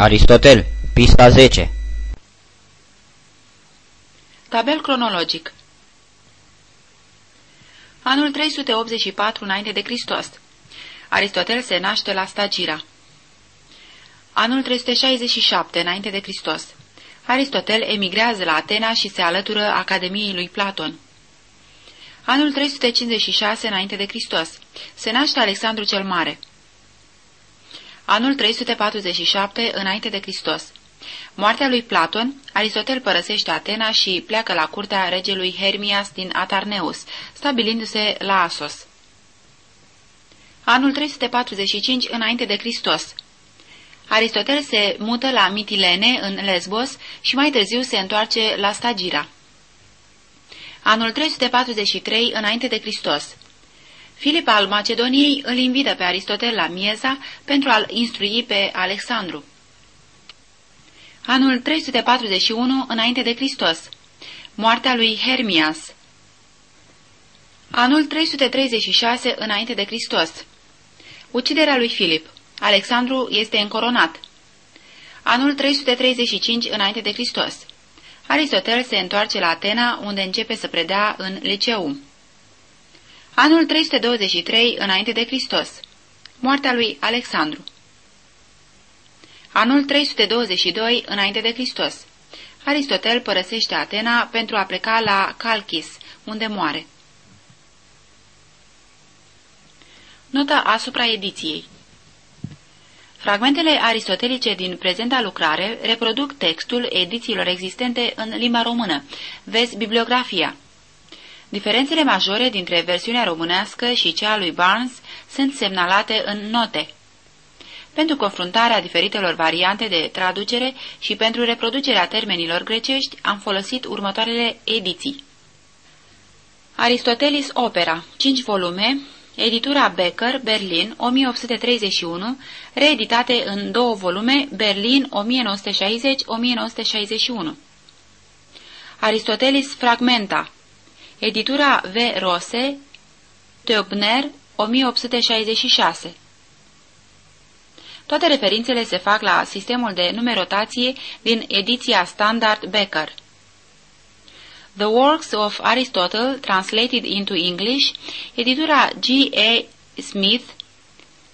Aristotel, pista 10 Tabel cronologic Anul 384 înainte de Hristos. Aristotel se naște la Stagira. Anul 367 înainte de Hristos. Aristotel emigrează la Atena și se alătură Academiei lui Platon. Anul 356 înainte de Hristos. Se naște Alexandru cel Mare. Anul 347 înainte de Hristos. Moartea lui Platon, Aristotel părăsește Atena și pleacă la curtea regelui Hermias din Atarneus, stabilindu-se la Asos. Anul 345 înainte de Hristos. Aristotel se mută la Mitilene, în Lesbos, și mai târziu se întoarce la Stagira. Anul 343 înainte de Hristos. Filip al Macedoniei îl invită pe Aristotel la Mieza pentru a-l instrui pe Alexandru. Anul 341 înainte de Hristos. Moartea lui Hermias. Anul 336 înainte de Hristos. Uciderea lui Filip. Alexandru este încoronat. Anul 335 înainte de Hristos. Aristotel se întoarce la Atena, unde începe să predea în liceu. Anul 323 înainte de Hristos. Moartea lui Alexandru. Anul 322 înainte de Hristos. Aristotel părăsește Atena pentru a pleca la Calchis, unde moare. Notă asupra ediției Fragmentele aristotelice din prezenta lucrare reproduc textul edițiilor existente în limba română. Vezi bibliografia. Diferențele majore dintre versiunea românească și cea lui Barnes sunt semnalate în note. Pentru confruntarea diferitelor variante de traducere și pentru reproducerea termenilor grecești am folosit următoarele ediții. Aristotelis Opera, 5 volume, editura Becker, Berlin, 1831, reeditate în două volume, Berlin, 1960-1961. Aristotelis Fragmenta, editura V. Rose, Teobner, 1866. Toate referințele se fac la sistemul de numerotație din ediția standard Becker. The Works of Aristotle, translated into English, editura G. A. Smith,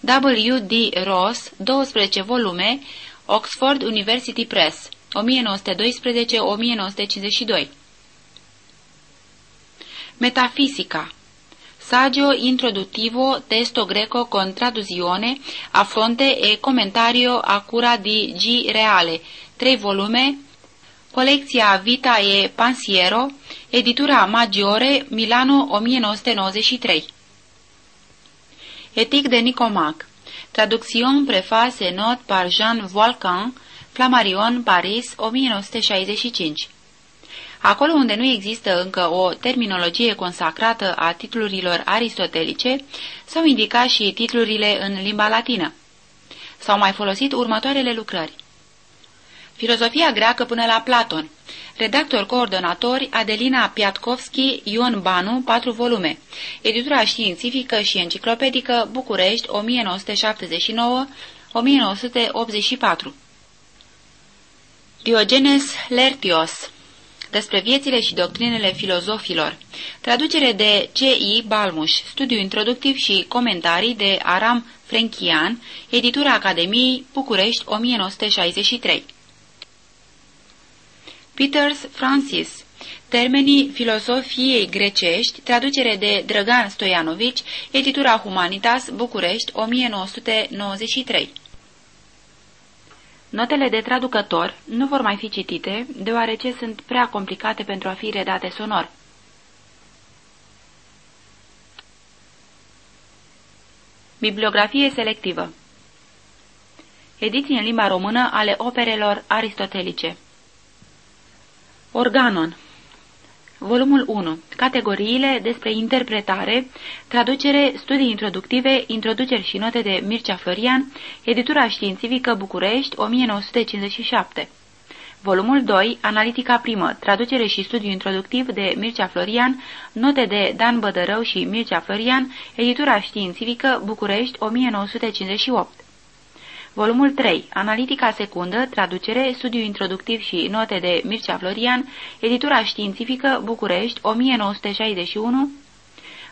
W. D. Ross, 12 volume, Oxford University Press, 1912-1952. Metafisica. Saggio introduttivo testo greco con traduzione a fronte e commentario a cura di G. Reale, 3 volume, Colecția Vita e Pansiero, editura Maggiore, Milano 1993. Etic de Nicomac. Traduction préface et note par Jean Volcan, Flammarion, Paris, 1965 Acolo unde nu există încă o terminologie consacrată a titlurilor aristotelice, s-au indicat și titlurile în limba latină. S-au mai folosit următoarele lucrări. Filozofia greacă până la Platon. Redactor coordonatori Adelina Piatkovski, Ion Banu, 4 volume. Editura științifică și enciclopedică București, 1979-1984. Diogenes Lertios despre viețile și doctrinele filozofilor. Traducere de C.I. Balmuș, studiu introductiv și comentarii de Aram Frenchian, editura Academiei, București, 1963. Peters Francis Termenii filosofiei grecești, traducere de Drăgan Stoianovici, editura Humanitas, București, 1993. Notele de traducător nu vor mai fi citite, deoarece sunt prea complicate pentru a fi redate sonor. Bibliografie selectivă. Ediții în limba română ale operelor aristotelice. Organon Volumul 1. Categoriile despre interpretare, traducere, studii introductive, introduceri și note de Mircea Florian, editura științifică București, 1957. Volumul 2. Analitica primă, traducere și studiu introductiv de Mircea Florian, note de Dan Bădărău și Mircea Florian, editura științifică București, 1958. Volumul 3. Analitica secundă, traducere, studiu introductiv și note de Mircea Florian, editura științifică, București, 1961.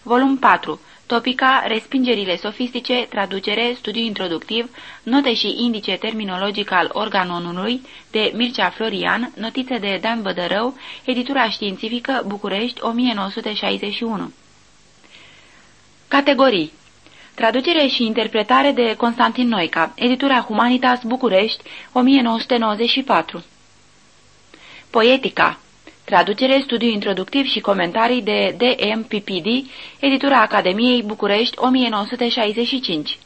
Volum 4. Topica, respingerile sofistice, traducere, studiu introductiv, note și indice terminologic al organonului, de Mircea Florian, notițe de Dan Bădărău, editura științifică, București, 1961. Categorii Traducere și interpretare de Constantin Noica, editura Humanitas București, 1994. Poetica Traducere, studiu introductiv și comentarii de D.M. PPD, editura Academiei București, 1965.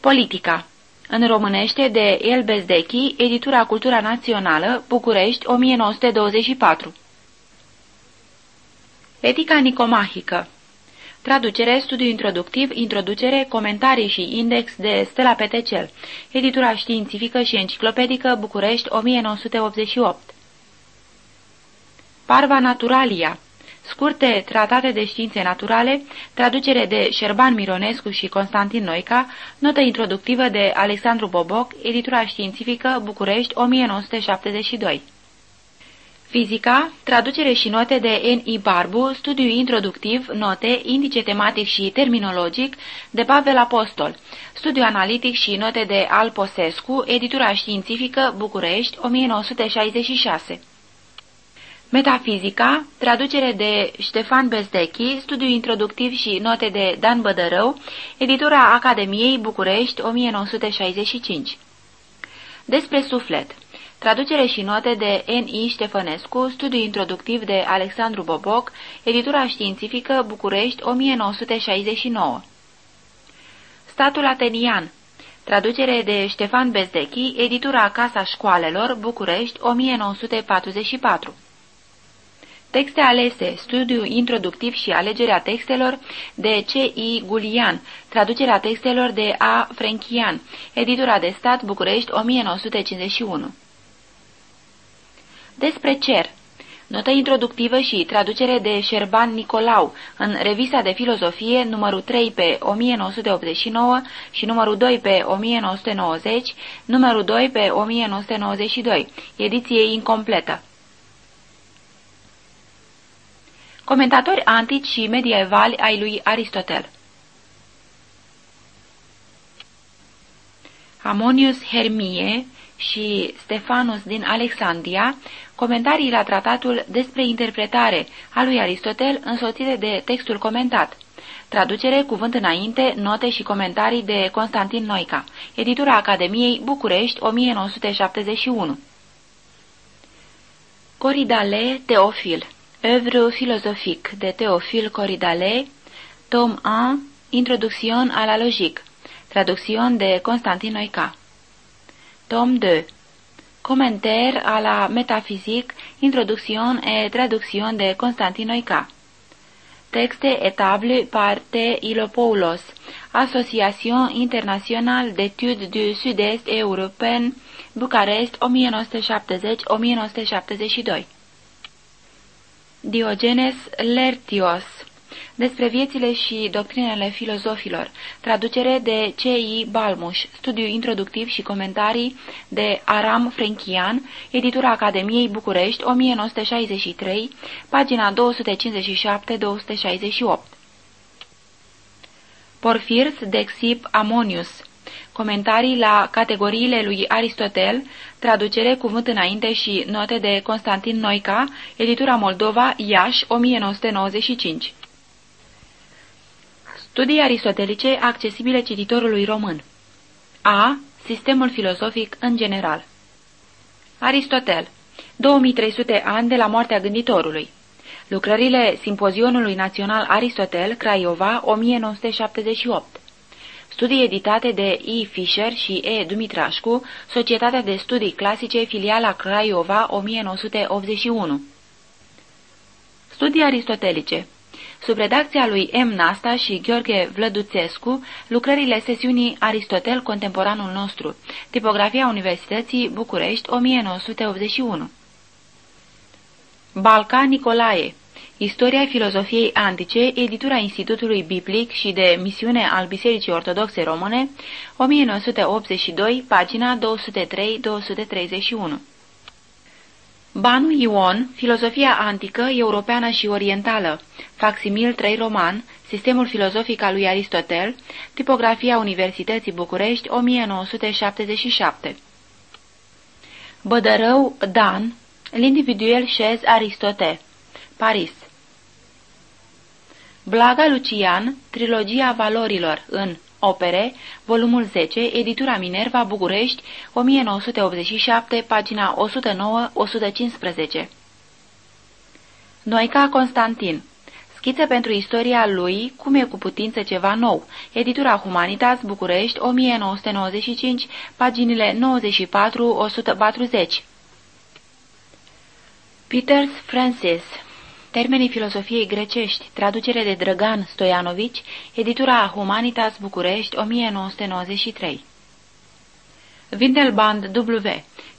Politica în românește de El Bezdechi, editura Cultura Națională, București, 1924. Etica nicomahică Traducere, studiu introductiv, introducere, comentarii și index de Stella Petecel. Editura științifică și enciclopedică București 1988. Parva Naturalia Scurte tratate de științe naturale, traducere de Șerban Mironescu și Constantin Noica, notă introductivă de Alexandru Boboc, editura științifică București 1972. Fizica, traducere și note de N.I. Barbu, studiu introductiv, note, indice tematic și terminologic de Pavel Apostol, studiu analitic și note de Al Posescu, editura științifică, București, 1966. Metafizica, traducere de Ștefan Bezdechi, studiu introductiv și note de Dan Bădărău, editura Academiei București, 1965. Despre suflet Traducere și note de N.I. Ștefănescu, studiu introductiv de Alexandru Boboc, editura științifică București 1969. Statul atenian Traducere de Ștefan Bezdechi, editura Casa Școalelor, București 1944. Texte alese, studiu introductiv și alegerea textelor de C.I. Gulian, traducerea textelor de A. Frenchian, editura de stat București 1951. Despre cer Notă introductivă și traducere de Șerban Nicolau în Revista de Filozofie numărul 3 pe 1989 și numărul 2 pe 1990, numărul 2 pe 1992, ediție incompletă. Comentatori antici și medievali ai lui Aristotel Amonius Hermie și Stefanus din Alexandria, comentarii la tratatul despre interpretare a lui Aristotel însoțite de textul comentat. Traducere, cuvânt înainte, note și comentarii de Constantin Noica. Editura Academiei București, 1971. Coridale Teofil Œuvre philosophique de Teofil Coridale Tom 1 Introduction à la logique Traduction de Constantin Noica Tom 2 Commentaire à la métaphysique, introduction et traduction de Constantin Noica. Texte établi par T. Ilopoulos, Association internationale d'études du sud-est européen, Bucarest, 1970-1972. Diogenes Lertios despre viețile și doctrinele filozofilor, traducere de C.I. Balmuș, studiu introductiv și comentarii de Aram Frenchian, editura Academiei București, 1963, pagina 257-268. Porfirs Dexip Amonius Comentarii la categoriile lui Aristotel, traducere cuvânt înainte și note de Constantin Noica, editura Moldova, Iași, 1995. Studii aristotelice accesibile cititorului român. A. Sistemul filozofic în general. Aristotel. 2300 ani de la moartea gânditorului. Lucrările Simpozionului Național Aristotel, Craiova, 1978 Studii editate de E. Fischer și E. Dumitrașcu, Societatea de Studii Clasice, filiala Craiova, 1981 Studii aristotelice Sub redacția lui M. Nasta și Gheorghe Vlăduțescu, lucrările sesiunii Aristotel Contemporanul nostru, tipografia Universității București, 1981. Balca Nicolae Istoria filozofiei antice, editura Institutului Biblic și de misiune al Bisericii Ortodoxe Române, 1982, pagina 203-231. Banu Ion, Filozofia antică, europeană și orientală, Faximil 3 roman, Sistemul filozofic al lui Aristotel, Tipografia Universității București, 1977. Bădărău, Dan, L'individuel chez Aristote, Paris. Blaga Lucian, Trilogia valorilor, în Opere, volumul 10, editura Minerva, București, 1987, pagina 109-115. Noica Constantin Schițe pentru istoria lui, cum e cu putință ceva nou. Editura Humanitas, București, 1995, paginile 94-140. Peters Francis Termenii filosofiei grecești, traducere de Drăgan Stoianovici, editura Humanitas București, 1993. Windelband W.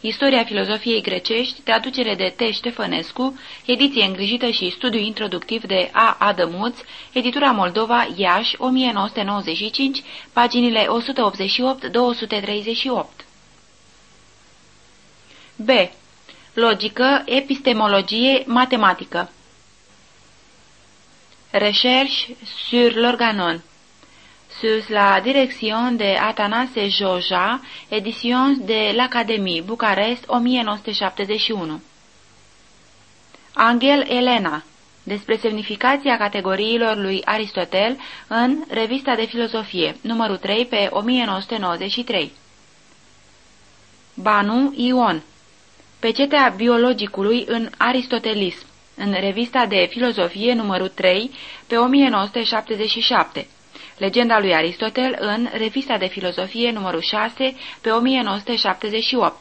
Istoria filozofiei grecești, traducere de T. Ștefănescu, ediție îngrijită și studiu introductiv de A. Adămuț, editura Moldova, Iași, 1995, paginile 188-238. B. Logică, epistemologie, matematică Recherche sur l'organon Sous la direction de Atanase Joja, édition de l'Académie, Bucarest, 1971. Angel Elena despre semnificația categoriilor lui Aristotel în Revista de Filozofie, numărul 3 pe 1993. Banu Ion Pecetea biologicului în aristotelism în Revista de Filozofie numărul 3 pe 1977. Legenda lui Aristotel în Revista de Filozofie numărul 6 pe 1978.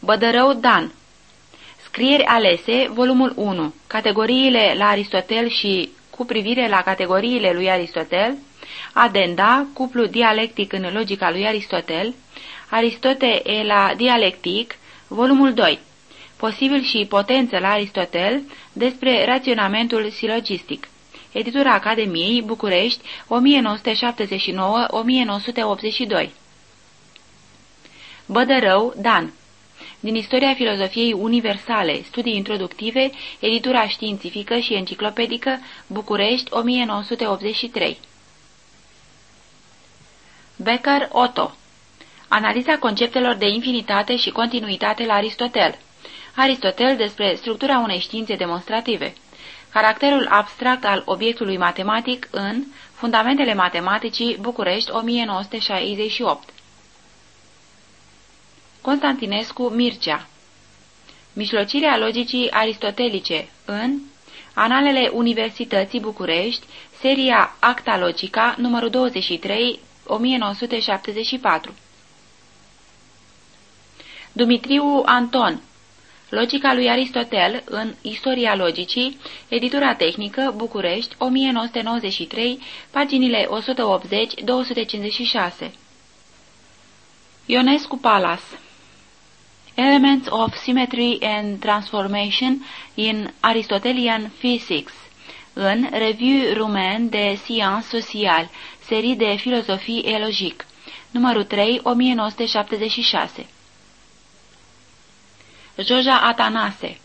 Bădărău Dan Scrieri alese, volumul 1, categoriile la Aristotel și cu privire la categoriile lui Aristotel, Adenda, cuplu dialectic în logica lui Aristotel, Aristote e la dialectic, volumul 2, posibil și potență la Aristotel, despre raționamentul silogistic. Editura Academiei, București, 1979-1982 Bădărău, Dan. Din istoria filozofiei universale, studii introductive, editura științifică și enciclopedică, București, 1983 Becker Otto. Analiza conceptelor de infinitate și continuitate la Aristotel Aristotel despre structura unei științe demonstrative. Caracterul abstract al obiectului matematic în Fundamentele matematicii, București, 1968. Constantinescu Mircea Mișlocirea logicii aristotelice în Analele Universității București, seria Acta Logica, numărul 23, 1974. Dumitriu Anton Logica lui Aristotel în Istoria logicii, editura tehnică, București, 1993, paginile 180-256. Ionescu Palas Elements of Symmetry and Transformation in Aristotelian Physics în Revue Roumain de Sciences Sociales, serie de filozofie et logique, numărul 3, 1976. Joja Atanase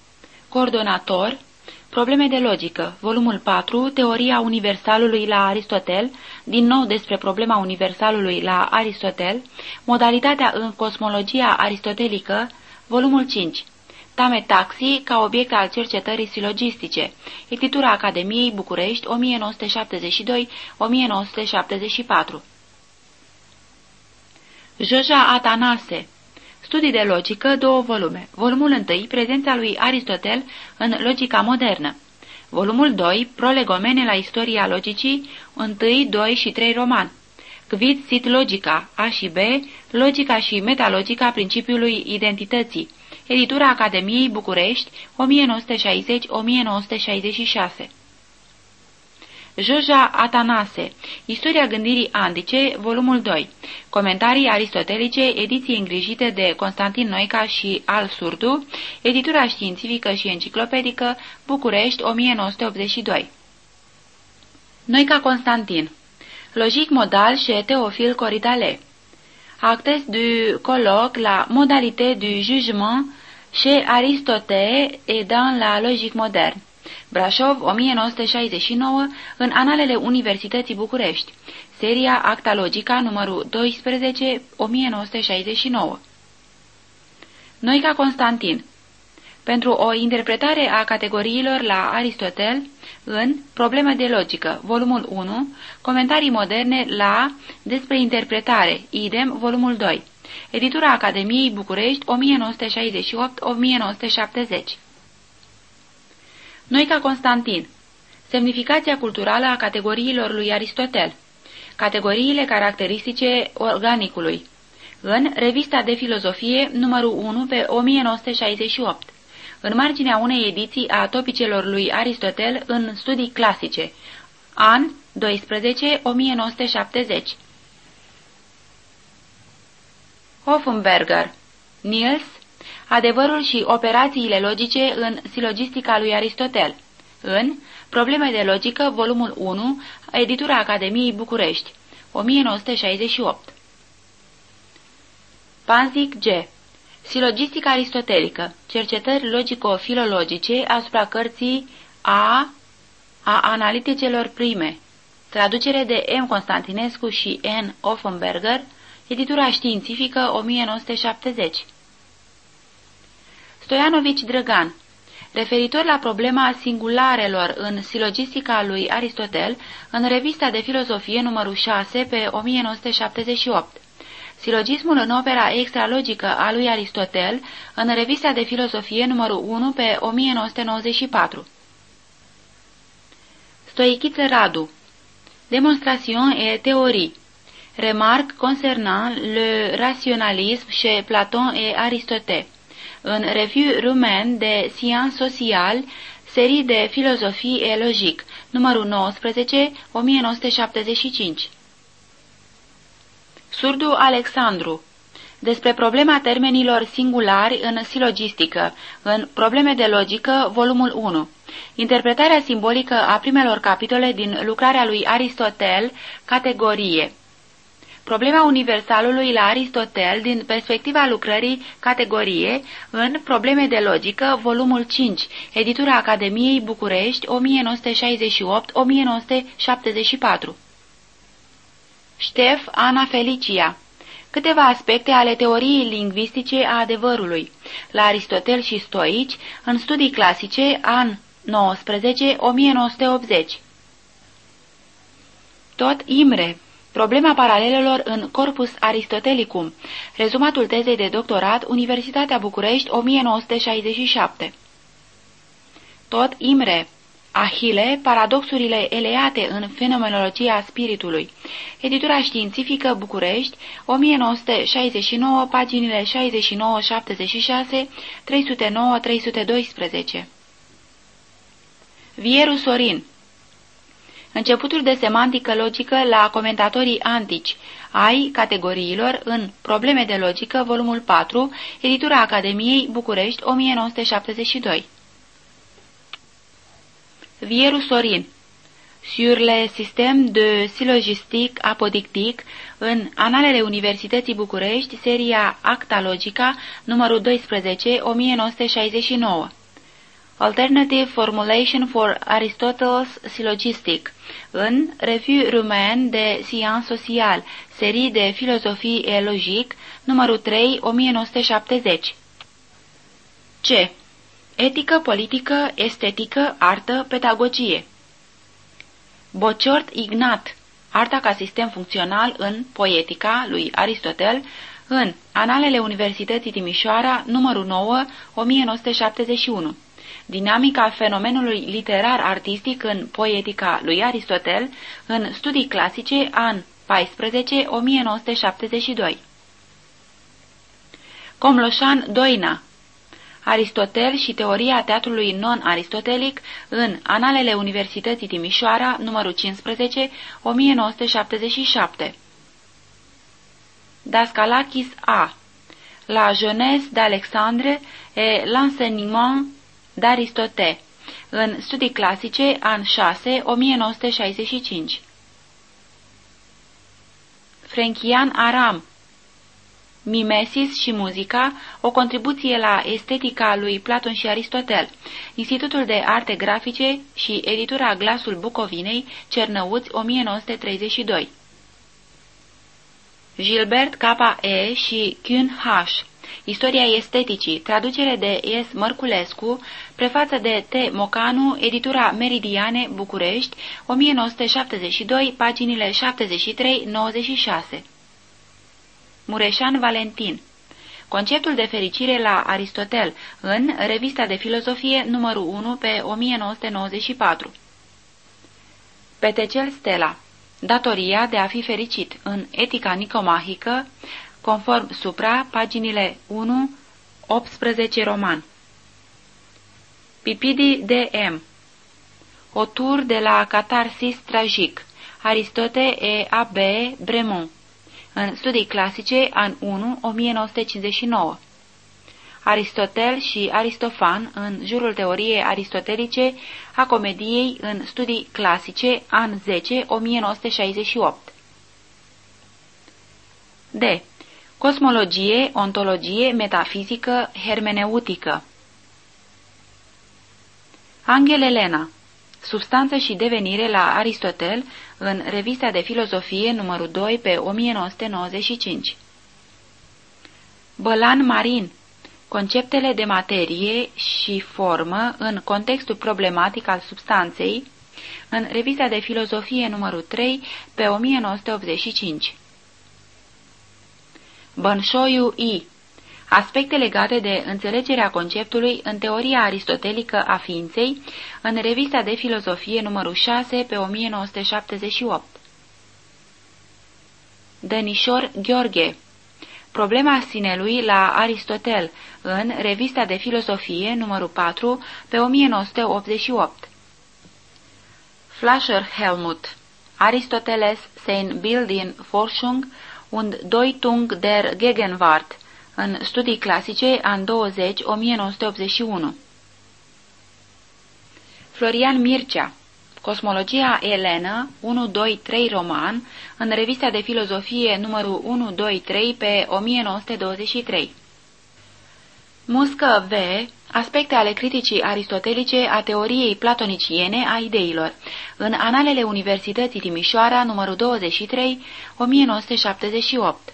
Coordonator Probleme de logică Volumul 4 Teoria universalului la Aristotel Din nou despre problema universalului la Aristotel Modalitatea în cosmologia aristotelică Volumul 5 Tame Taxi ca obiect al cercetării silogistice Editura Academiei București 1972-1974 Joja Atanase Studii de logică, două volume. Volumul 1, prezența lui Aristotel în logica modernă. Volumul 2, prolegomene la istoria logicii, 1, 2 și 3 roman. Quid sit logica, A și B, logica și metalogica principiului identității. Editura Academiei București, 1960-1966. Joja Atanase, Istoria gândirii antice, volumul 2, Comentarii aristotelice, ediții îngrijite de Constantin Noica și Al Surdu, editura științifică și enciclopedică, București, 1982. Noica Constantin Logic modal chez Théophile Coridale Actes du colloque, la modalité du jugement chez Aristote et dans la logique moderne. Brașov, 1969, în Analele Universității București. Seria Acta Logica, numărul 12, 1969. Noica Constantin pentru o interpretare a categoriilor la Aristotel în Probleme de logică, volumul 1, Comentarii moderne la Despre interpretare, idem, volumul 2, Editura Academiei București, 1968-1970. Noica Constantin. Semnificația culturală a categoriilor lui Aristotel. Categoriile caracteristice organicului. În Revista de Filozofie, numărul 1 pe 1968 În marginea unei ediții a topicelor lui Aristotel în studii clasice. An 12 1970 Hoffenberger Niels Adevărul și operațiile logice în silogistica lui Aristotel. În Probleme de logică, volumul 1, editura Academiei București, 1968. Panzic G. Silogistica aristotelică. Cercetări logico-filologice asupra cărții A a analiticelor prime. Traducere de M. Constantinescu și N. Offenberger, editura științifică 1970. Stoianovici Drăgan Referitor la problema singularelor în silogistica lui Aristotel, în revista de filozofie numărul 6 pe 1978. Silogismul în opera extralogică a lui Aristotel, în revista de filozofie numărul 1 pe 1994. Stoichiță Radu Demonstration et théorie Remarque concernant le rationalisme chez Platon et Aristote în Revue Rumen de Sciences Sociale, serii de filozofie e logic, numărul 19, 1975. Surdu Alexandru despre problema termenilor singulari în silogistică, în Probleme de logică, volumul 1. Interpretarea simbolică a primelor capitole din lucrarea lui Aristotel, categorie. Problema universalului la Aristotel din perspectiva lucrării categorie în Probleme de logică, volumul 5, editura Academiei București, 1968-1974. Ștef Ana Felicia Câteva aspecte ale teoriei lingvistice a adevărului, la Aristotel și Stoici, în studii clasice, an 19, 1980. Tot Imre, Problema paralelelor în Corpus Aristotelicum. Rezumatul tezei de doctorat, Universitatea București, 1967. Tot Imre. Ahile, paradoxurile eleate în fenomenologia spiritului. Editura științifică București, 1969, paginile 69-76, 309-312. Vieru Sorin Începutul de semantică logică la comentatorii antici ai categoriilor în Probleme de logică, volumul 4, editura Academiei București, 1972. Vieru Sorin Sur le système de syllogistique apodictic în Analele Universității București, seria Acta Logica, numărul 12, 1969. Alternative Formulation for Aristotle's Syllogistic în Revue Romain de Sciences Sociale, serii de filozofie et logic, numărul 3, 1970. C. Etică, politică, estetică, artă, pedagogie. Bociort Ignat, arta ca sistem funcțional în Poetica lui Aristotel, în Analele Universității Timișoara, numărul 9, 1971 dinamica fenomenului literar-artistic în poetica lui Aristotel, în studii clasice, an 14, 1972. Comloșan Doina Aristotel și teoria teatrului non-aristotelic în Analele Universității Timișoara, numărul 15, 1977. Dascalachis A. La Jeunesse d'Alexandre et l'enseignement d'Aristote. În Studii clasice, an 6, 1965. Frenchian Aram Mimesis și muzica, o contribuție la estetica lui Platon și Aristotel, Institutul de Arte Grafice și editura Glasul Bucovinei, Cernăuți, 1932. Gilbert K.E. și Kuhn H. Istoria esteticii, traducere de S. Mărculescu, prefață de T. Mocanu, editura Meridiane, București, 1972, paginile 73-96. Mureșan Valentin Conceptul de fericire la Aristotel în Revista de Filozofie numărul 1 pe 1994 Petecel Stela Datoria de a fi fericit în Etica Nicomahică, conform supra, paginile 1, 18 roman. Pipidi de M. O tur de la Catarsis tragic. Aristote e A.B. Bremont în Studii clasice, an 1, 1959. Aristotel și Aristofan în jurul teoriei aristotelice a comediei în Studii clasice, an 10, 1968. D. Cosmologie, ontologie, metafizică, hermeneutică. Angel Elena Substanță și devenire la Aristotel în Revista de Filozofie numărul 2 pe 1995. Bălan Marin Conceptele de materie și formă în contextul problematic al substanței în Revista de Filozofie numărul 3 pe 1985. Bănșoiu I Aspecte legate de înțelegerea conceptului în teoria aristotelică a ființei, în Revista de Filozofie numărul 6 pe 1978. Dănișor Gheorghe Problema sinelui la Aristotel, în Revista de Filozofie numărul 4 pe 1988. Flasher Helmut Aristoteles sein Bildin Forschung und Deutung der Gegenwart în Studii clasice, an 20, 1981. Florian Mircea Cosmologia Elenă, 1-2-3 roman, în revista de filozofie numărul 1-2-3 pe 1923. Muscă V. Aspecte ale criticii aristotelice a teoriei platoniciene a ideilor, în Analele Universității Timișoara, numărul 23, 1978.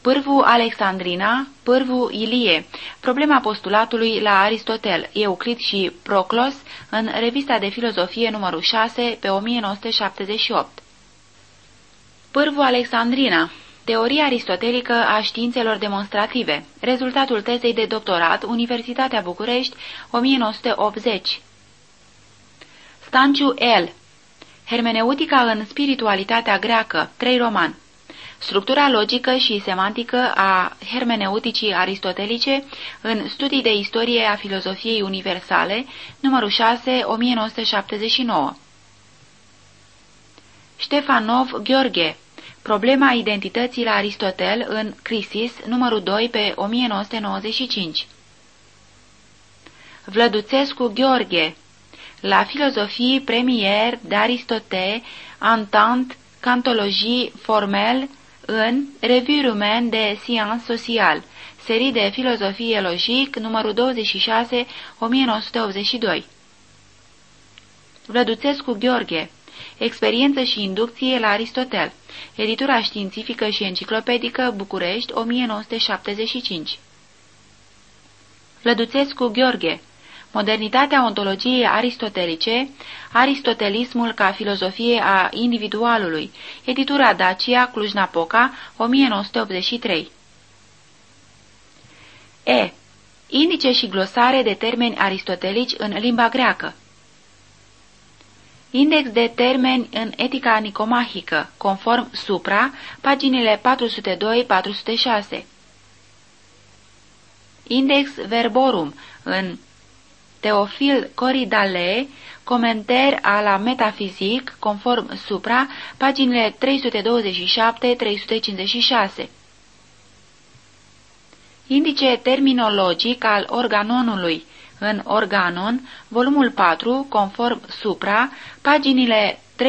Pârvu Alexandrina, pârvu Ilie, problema postulatului la Aristotel, Euclid și Proclos, în Revista de Filozofie numărul 6 pe 1978. Pârvu Alexandrina, Teoria aristotelică a științelor demonstrative, rezultatul tezei de doctorat, Universitatea București, 1980. Stanciu L. Hermeneutica în spiritualitatea greacă, 3 roman. Structura logică și semantică a hermeneuticii aristotelice în Studii de istorie a filozofiei universale, numărul 6, 1979. Ștefanov Gheorghe Problema identității la Aristotel în Crisis, numărul 2 pe 1995. Vlăduțescu Gheorghe La filozofie premier d'Aristote, Entente, Cantologie formelle, în Revue Romaine de Sciences Sociales, serie de filozofie logic, numărul 26, 1982. Vlăduțescu Gheorghe Experiență și inducție la Aristotel Editura științifică și enciclopedică București, 1975 Vlăduțescu Gheorghe Modernitatea ontologiei aristotelice, Aristotelismul ca filozofie a individualului, editura Dacia, Cluj-Napoca, 1983. E. Indice și glosare de termeni aristotelici în limba greacă. Index de termeni în etica nicomahică, conform supra, paginile 402-406. Index Verborum în Teofil Coridale, Comenter a la Metafizic, conform supra, paginile 327-356. Indice terminologic al organonului în Organon, volumul 4, conform supra, paginile 379-398.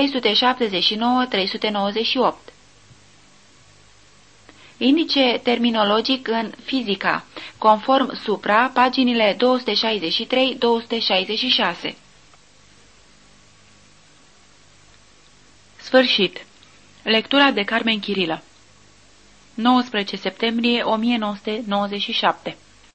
Indice terminologic în fizica, conform supra, paginile 263-266. Sfârșit. Lectura de Carmen Chirilă 19 septembrie 1997